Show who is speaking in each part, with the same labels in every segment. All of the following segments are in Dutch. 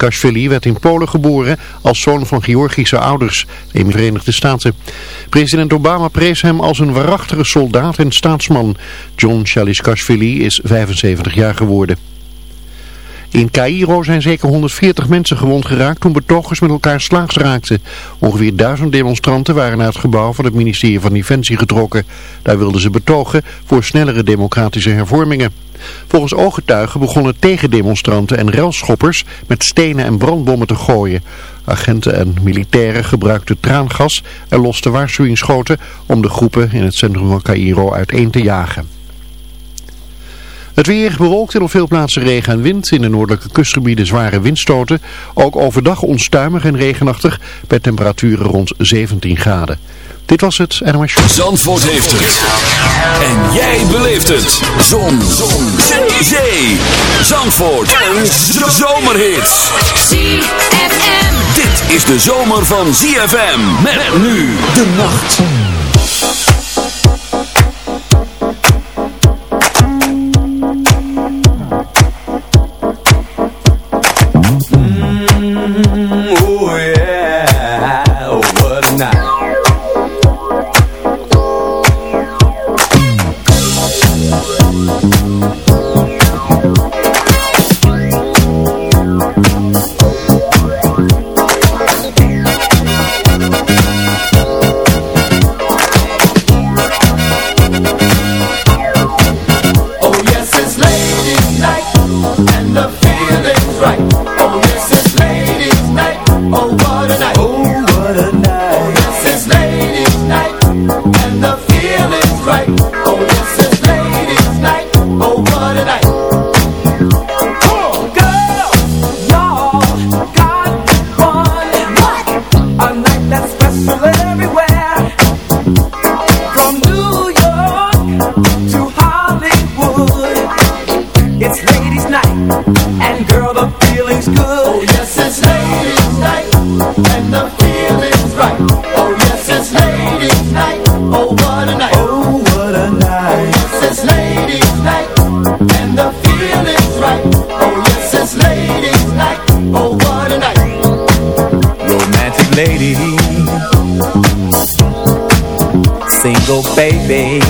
Speaker 1: Kashvili werd in Polen geboren als zoon van Georgische ouders in de Verenigde Staten. President Obama prees hem als een waarachtige soldaat en staatsman. John Shalishkashvili is 75 jaar geworden. In Cairo zijn zeker 140 mensen gewond geraakt toen betogers met elkaar slaags raakten. Ongeveer duizend demonstranten waren naar het gebouw van het ministerie van Defensie getrokken. Daar wilden ze betogen voor snellere democratische hervormingen. Volgens ooggetuigen begonnen tegendemonstranten en relschoppers met stenen en brandbommen te gooien. Agenten en militairen gebruikten traangas en loste waarschuwingsschoten om de groepen in het centrum van Cairo uiteen te jagen. Het weer bewolkt in op veel plaatsen regen en wind. In de noordelijke kustgebieden zware windstoten. Ook overdag onstuimig en regenachtig bij temperaturen rond 17 graden. Dit was het NOS Show.
Speaker 2: Zandvoort heeft het. En jij beleeft het. Zon. Zon. Zee. Zandvoort. en zomerhit.
Speaker 3: ZFM.
Speaker 2: Dit is de zomer van ZFM. Met nu de nacht.
Speaker 4: baby.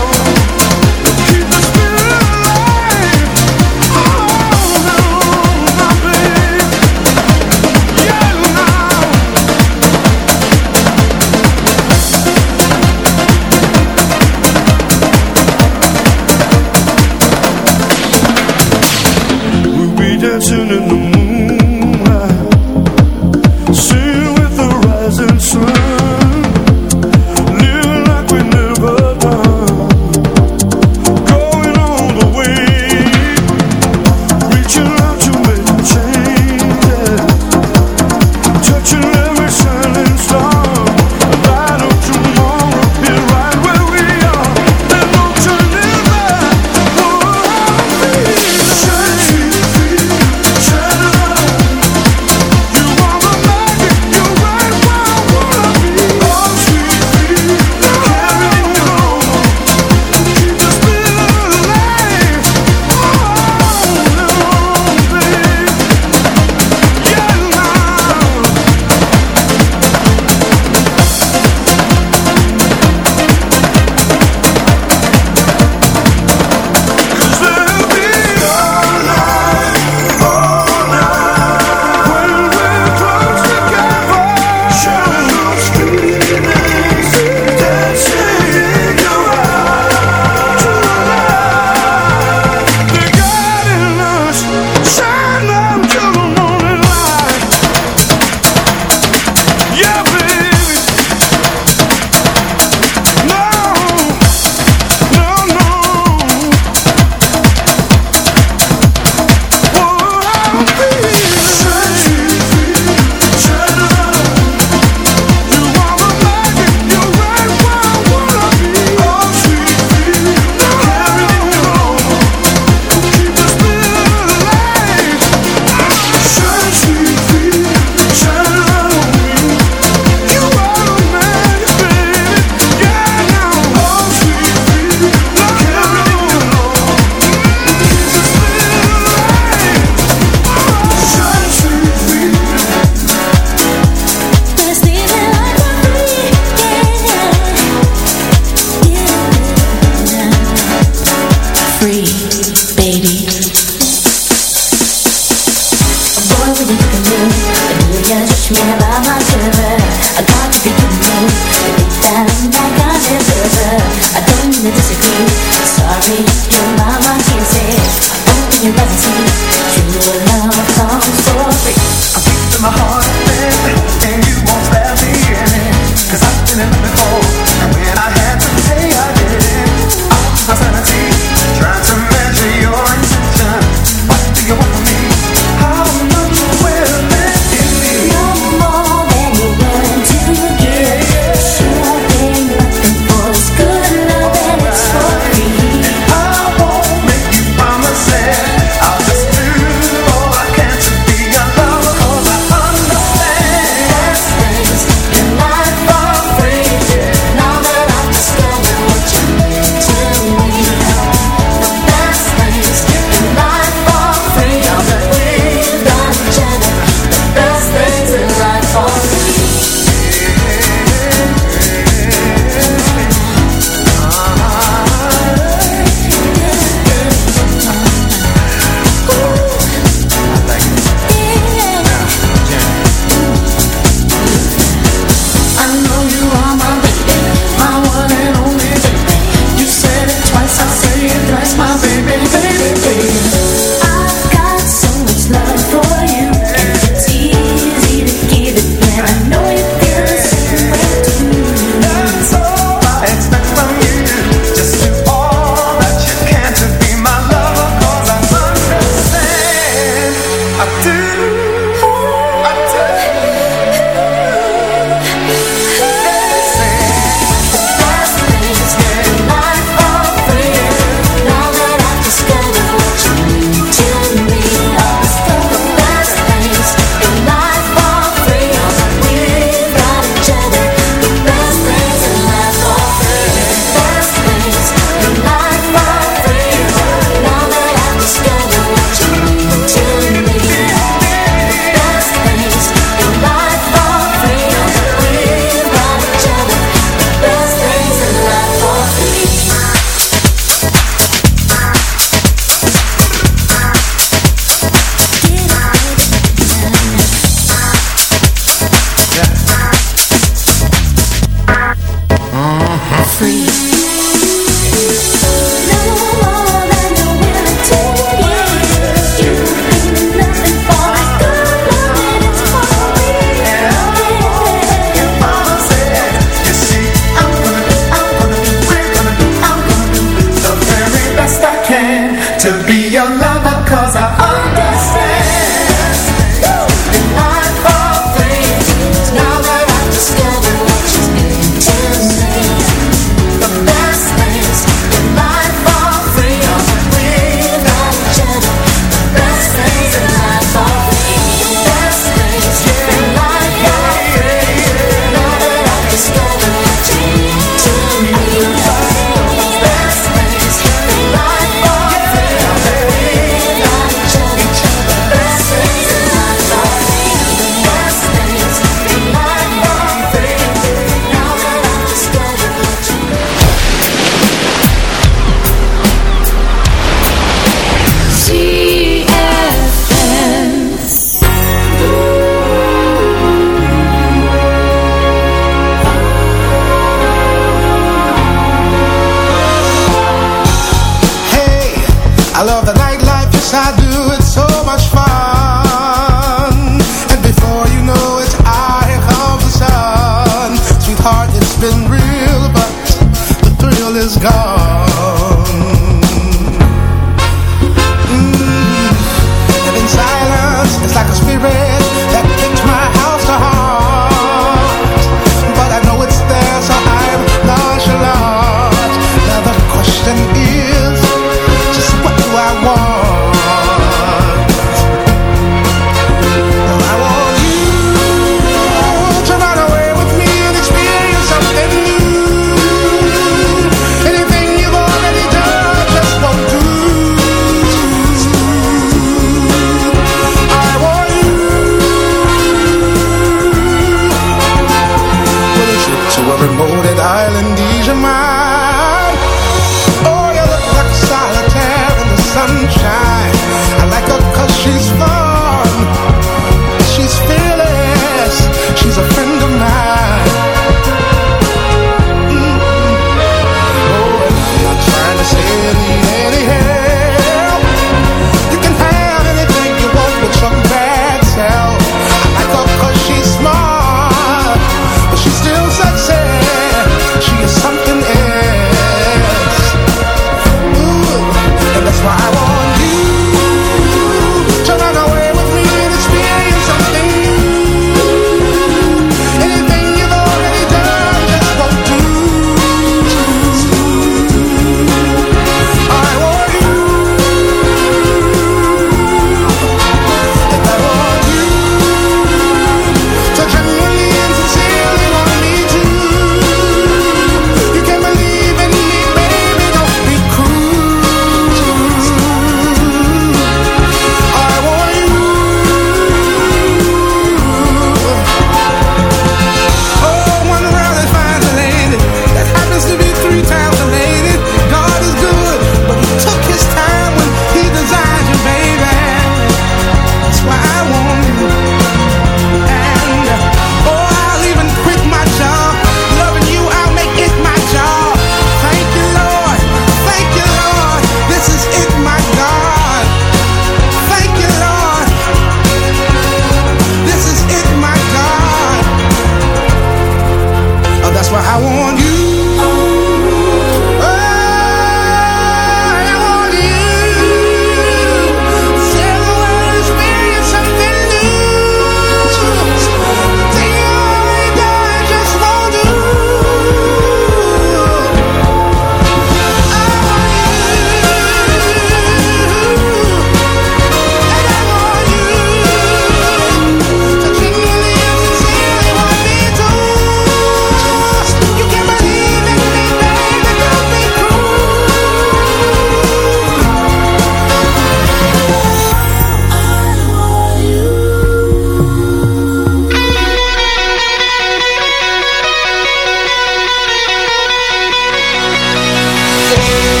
Speaker 5: Yeah.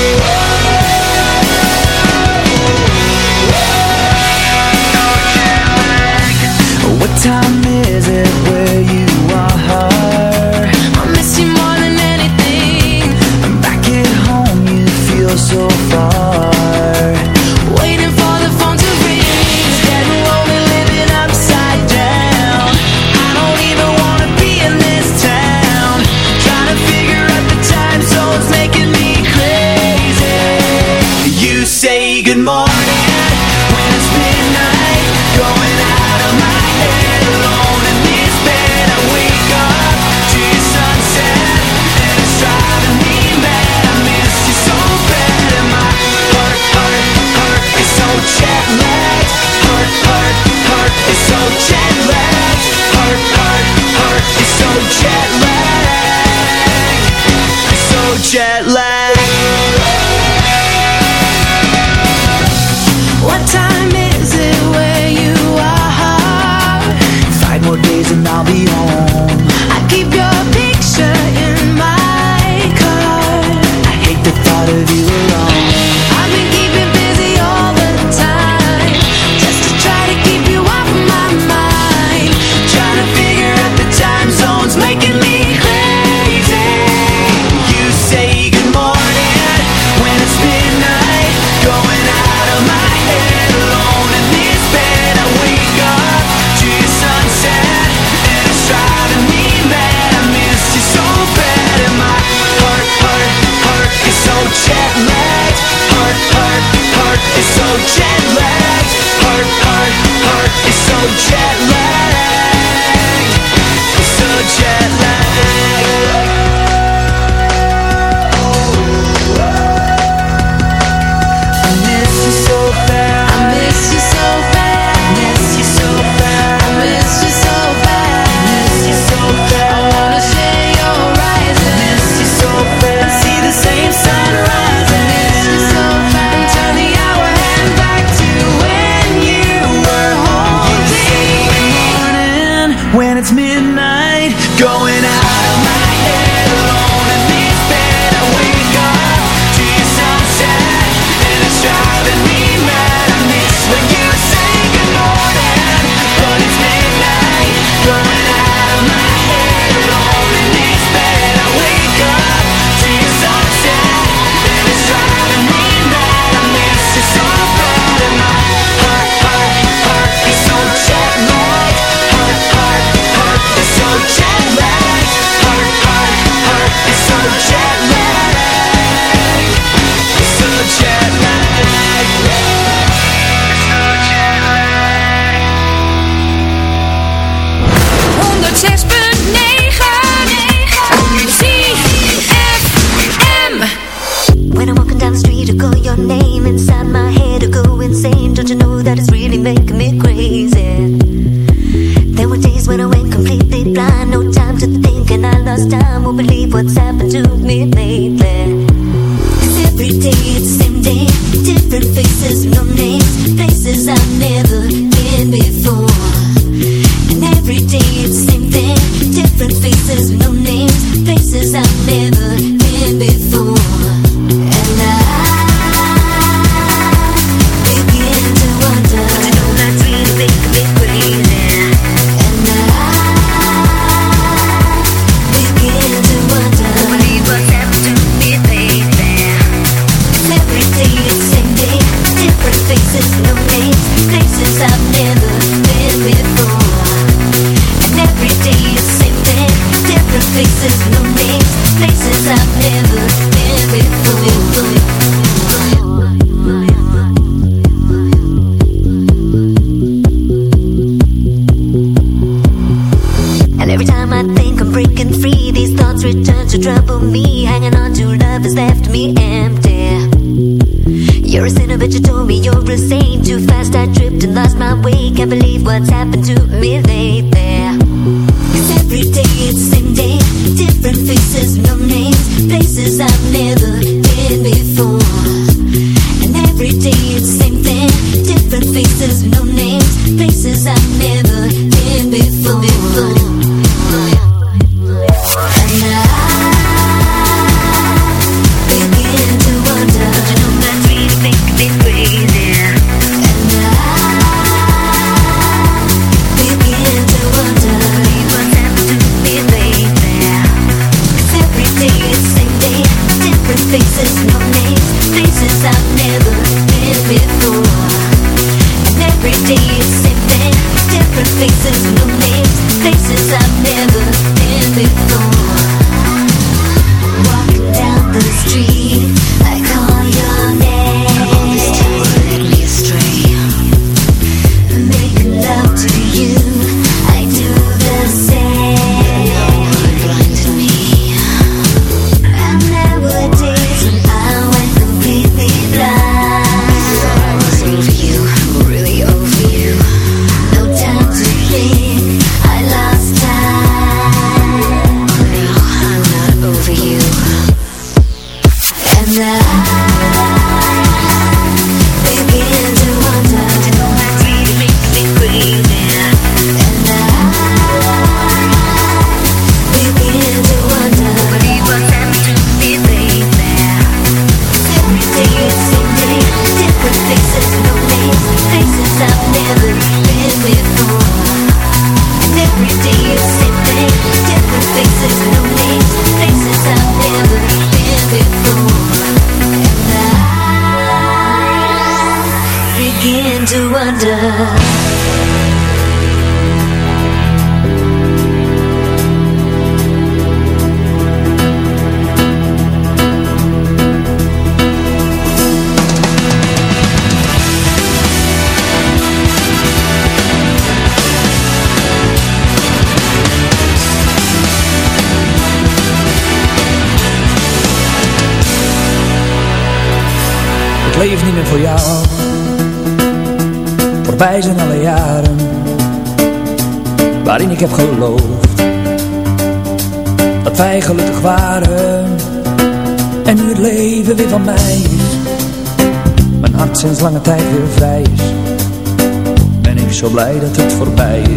Speaker 6: Voorbij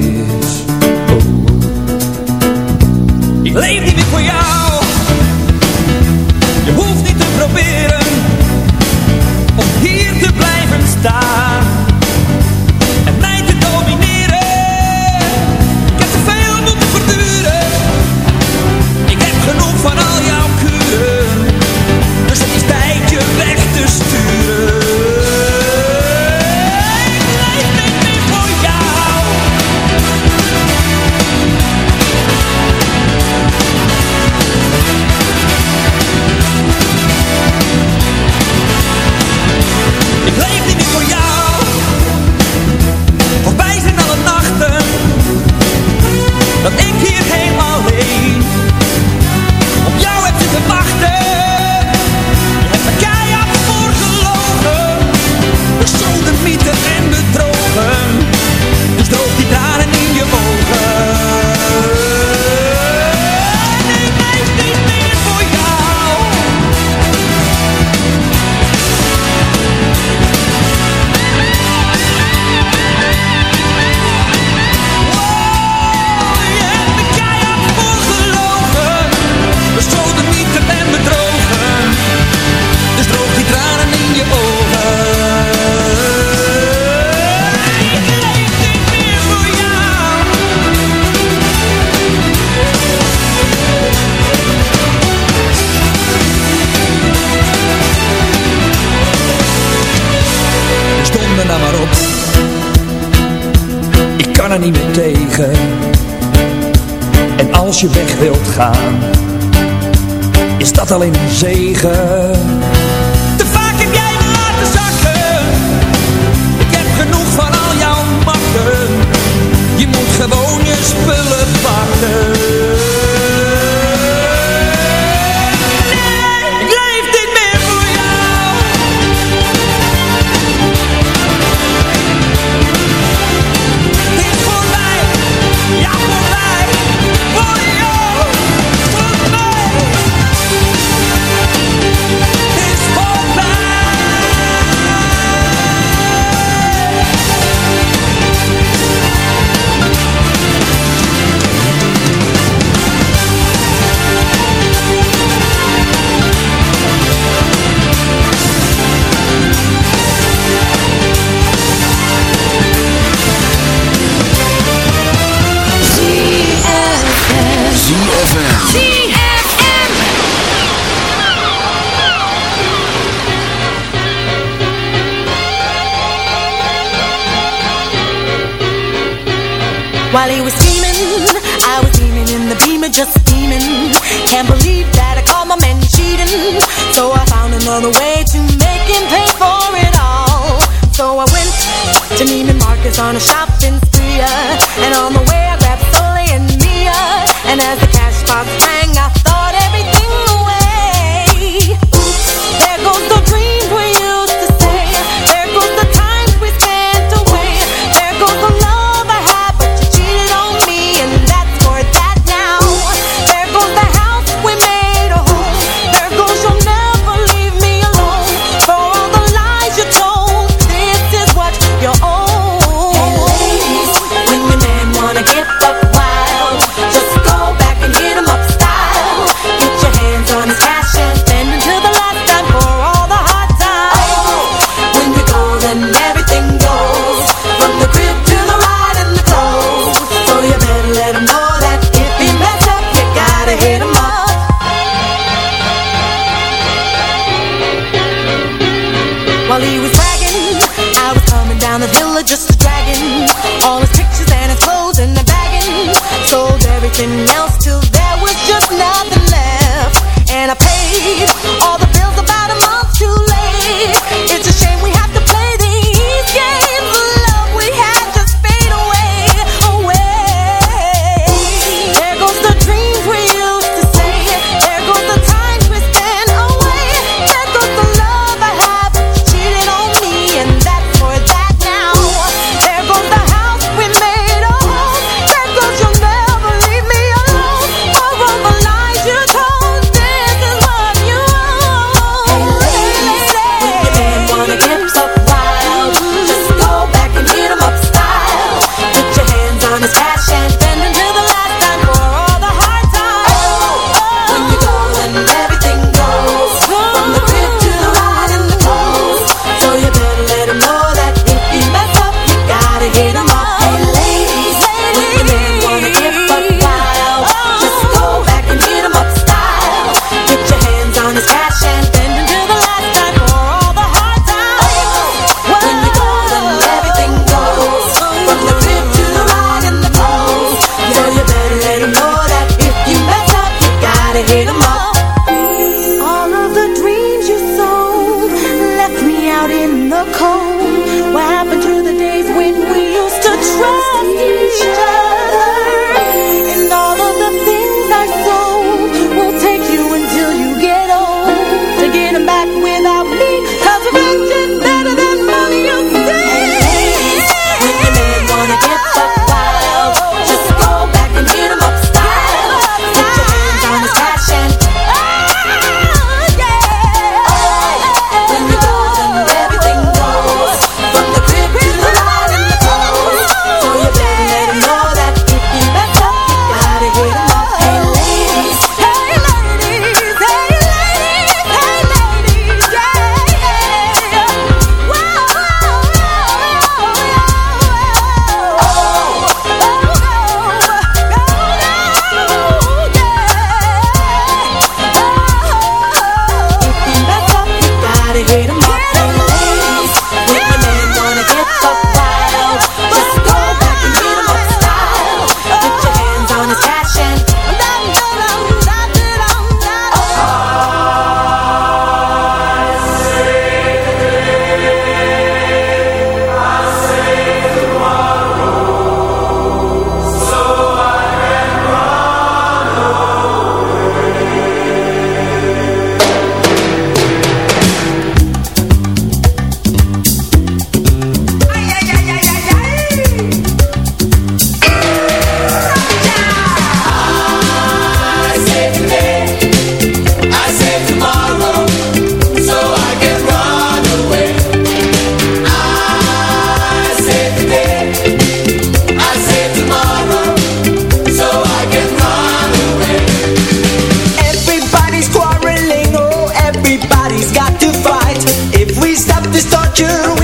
Speaker 7: you.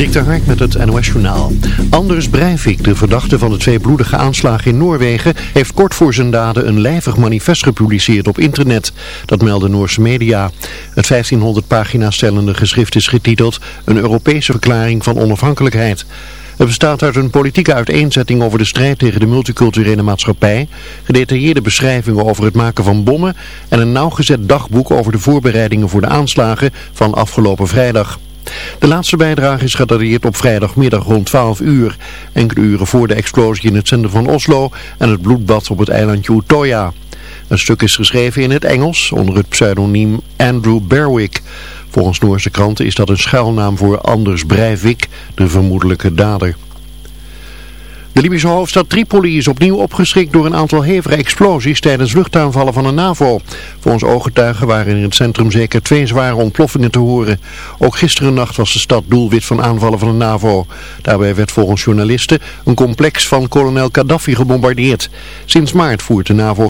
Speaker 1: Dik met het NOS-journaal. Anders Breivik, de verdachte van de twee bloedige aanslagen in Noorwegen, heeft kort voor zijn daden een lijvig manifest gepubliceerd op internet. Dat melden Noorse media. Het 1500 pagina's stellende geschrift is getiteld Een Europese verklaring van onafhankelijkheid. Het bestaat uit een politieke uiteenzetting over de strijd tegen de multiculturele maatschappij, gedetailleerde beschrijvingen over het maken van bommen en een nauwgezet dagboek over de voorbereidingen voor de aanslagen van afgelopen vrijdag. De laatste bijdrage is gedateerd op vrijdagmiddag rond 12 uur, enkele uren voor de explosie in het centrum van Oslo en het bloedbad op het eilandje Utoya. Een stuk is geschreven in het Engels onder het pseudoniem Andrew Berwick. Volgens Noorse kranten is dat een schuilnaam voor Anders Breivik, de vermoedelijke dader. De Libische hoofdstad Tripoli is opnieuw opgeschrikt door een aantal hevige explosies tijdens luchtaanvallen van de NAVO. Volgens ooggetuigen waren in het centrum zeker twee zware ontploffingen te horen. Ook gisteren nacht was de stad doelwit van aanvallen van de NAVO. Daarbij werd volgens journalisten een complex van kolonel Gaddafi gebombardeerd. Sinds maart voert de NAVO